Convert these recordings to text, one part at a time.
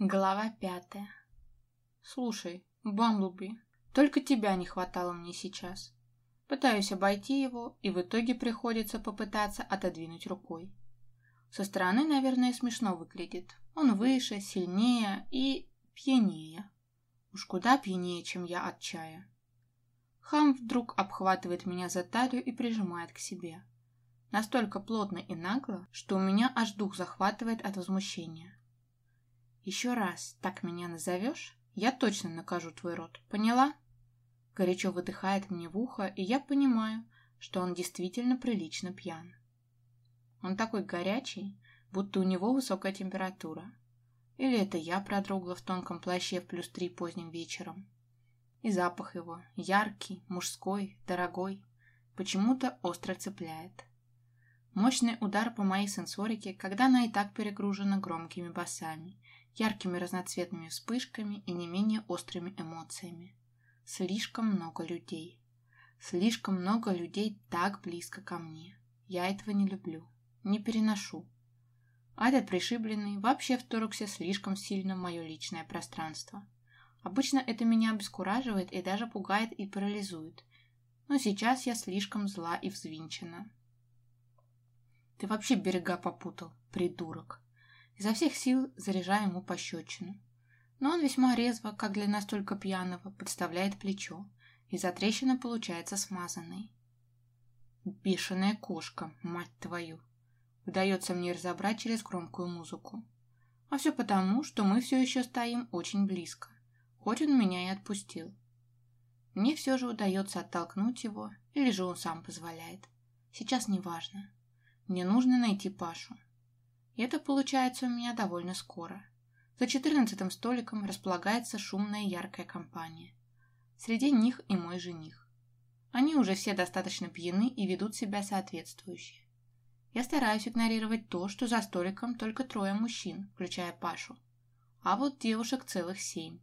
Глава пятая. Слушай, Бамблби, только тебя не хватало мне сейчас. Пытаюсь обойти его, и в итоге приходится попытаться отодвинуть рукой. Со стороны, наверное, смешно выглядит. Он выше, сильнее и пьянее. Уж куда пьянее, чем я от чая. Хам вдруг обхватывает меня за талию и прижимает к себе. Настолько плотно и нагло, что у меня аж дух захватывает от возмущения. Еще раз так меня назовешь, я точно накажу твой рот, поняла? Горячо выдыхает мне в ухо, и я понимаю, что он действительно прилично пьян. Он такой горячий, будто у него высокая температура. Или это я продрогла в тонком плаще в плюс три поздним вечером. И запах его, яркий, мужской, дорогой, почему-то остро цепляет. Мощный удар по моей сенсорике, когда она и так перегружена громкими басами яркими разноцветными вспышками и не менее острыми эмоциями. Слишком много людей. Слишком много людей так близко ко мне. Я этого не люблю. Не переношу. А этот пришибленный вообще вторгся слишком сильно в мое личное пространство. Обычно это меня обескураживает и даже пугает и парализует. Но сейчас я слишком зла и взвинчена. Ты вообще берега попутал, придурок. Изо всех сил заряжая ему пощечину. Но он весьма резво, как для настолько пьяного, подставляет плечо, и затрещина получается смазанной. Бешеная кошка, мать твою! Удается мне разобрать через громкую музыку. А все потому, что мы все еще стоим очень близко, хоть он меня и отпустил. Мне все же удается оттолкнуть его, или же он сам позволяет. Сейчас не важно. Мне нужно найти Пашу. Это получается у меня довольно скоро. За четырнадцатым столиком располагается шумная яркая компания. Среди них и мой жених. Они уже все достаточно пьяны и ведут себя соответствующе. Я стараюсь игнорировать то, что за столиком только трое мужчин, включая Пашу. А вот девушек целых семь.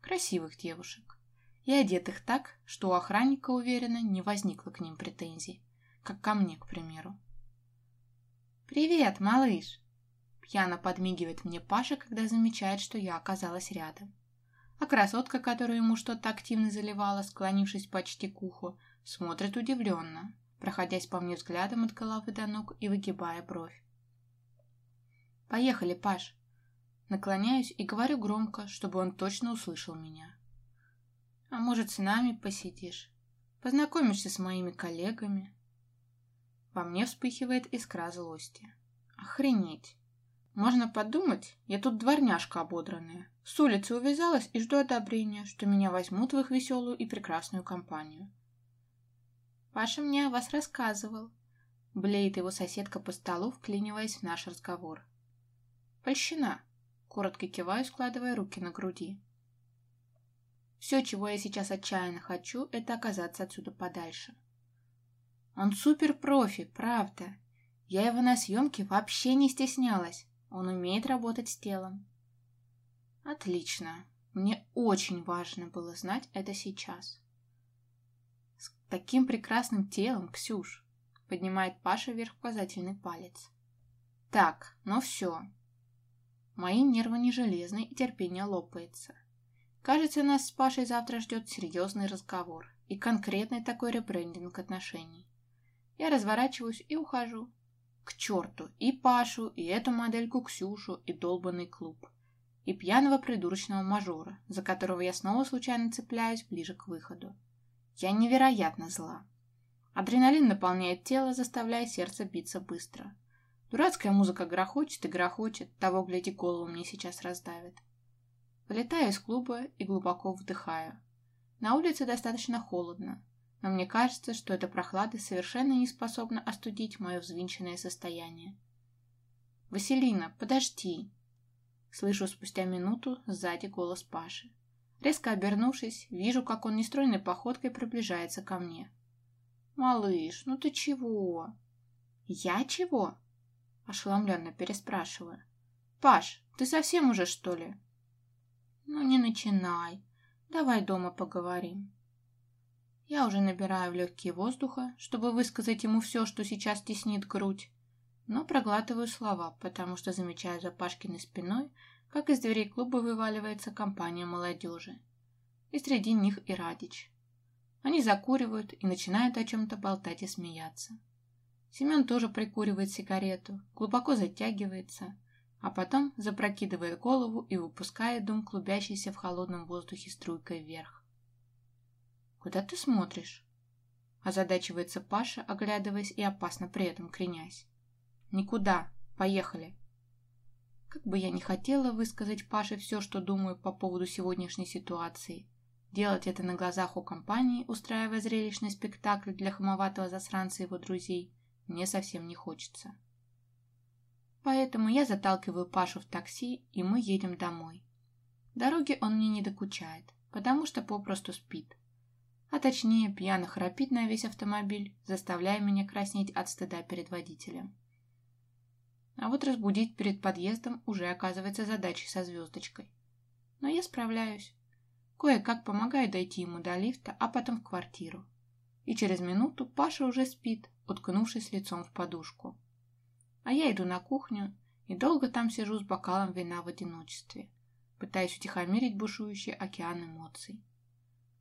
Красивых девушек. И одетых так, что у охранника, уверенно, не возникло к ним претензий. Как ко мне, к примеру. «Привет, малыш!» Пьяно подмигивает мне Паша, когда замечает, что я оказалась рядом. А красотка, которую ему что-то активно заливала, склонившись почти к уху, смотрит удивленно, проходясь по мне взглядом от головы до ног и выгибая бровь. «Поехали, Паш!» Наклоняюсь и говорю громко, чтобы он точно услышал меня. «А может, с нами посидишь? Познакомишься с моими коллегами?» Во мне вспыхивает искра злости. Охренеть. Можно подумать, я тут дворняжка ободранная. С улицы увязалась и жду одобрения, что меня возьмут в их веселую и прекрасную компанию. Паша мне о вас рассказывал. Блеет его соседка по столу, вклиниваясь в наш разговор. Польщина. Коротко киваю, складывая руки на груди. Все, чего я сейчас отчаянно хочу, это оказаться отсюда подальше. Он супер-профи, правда. Я его на съемке вообще не стеснялась. Он умеет работать с телом. Отлично. Мне очень важно было знать это сейчас. С таким прекрасным телом, Ксюш, поднимает Паша вверх указательный палец. Так, ну все. Мои нервы не железные и терпение лопается. Кажется, нас с Пашей завтра ждет серьезный разговор и конкретный такой ребрендинг отношений. Я разворачиваюсь и ухожу. К черту и Пашу, и эту модельку Ксюшу, и долбанный клуб. И пьяного придурочного мажора, за которого я снова случайно цепляюсь ближе к выходу. Я невероятно зла. Адреналин наполняет тело, заставляя сердце биться быстро. Дурацкая музыка грохочет и грохочет, того, гляди, голову мне сейчас раздавит. Вылетаю из клуба и глубоко вдыхаю. На улице достаточно холодно, но мне кажется, что эта прохлада совершенно не способна остудить мое взвинченное состояние. «Василина, подожди!» Слышу спустя минуту сзади голос Паши. Резко обернувшись, вижу, как он нестройной походкой приближается ко мне. «Малыш, ну ты чего?» «Я чего?» Ошеломленно переспрашиваю. «Паш, ты совсем уже, что ли?» «Ну не начинай. Давай дома поговорим». Я уже набираю в легкие воздуха, чтобы высказать ему все, что сейчас теснит грудь, но проглатываю слова, потому что замечаю за Пашкиной спиной как из дверей клуба вываливается компания молодежи. И среди них и Радич. Они закуривают и начинают о чем-то болтать и смеяться. Семен тоже прикуривает сигарету, глубоко затягивается, а потом запрокидывает голову и выпускает дым, клубящийся в холодном воздухе струйкой вверх. «Куда ты смотришь?» Озадачивается Паша, оглядываясь и опасно при этом кренясь. «Никуда. Поехали!» Как бы я ни хотела высказать Паше все, что думаю по поводу сегодняшней ситуации, делать это на глазах у компании, устраивая зрелищный спектакль для хамоватого засранца его друзей, мне совсем не хочется. Поэтому я заталкиваю Пашу в такси, и мы едем домой. Дороги он мне не докучает, потому что попросту спит. А точнее, пьяно храпит на весь автомобиль, заставляя меня краснеть от стыда перед водителем. А вот разбудить перед подъездом уже оказывается задачей со звездочкой. Но я справляюсь. Кое-как помогаю дойти ему до лифта, а потом в квартиру. И через минуту Паша уже спит, уткнувшись лицом в подушку. А я иду на кухню и долго там сижу с бокалом вина в одиночестве, пытаясь утихомирить бушующий океан эмоций.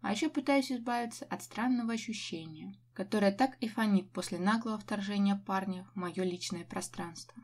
А еще пытаюсь избавиться от странного ощущения, которое так и фонит после наглого вторжения парня в мое личное пространство.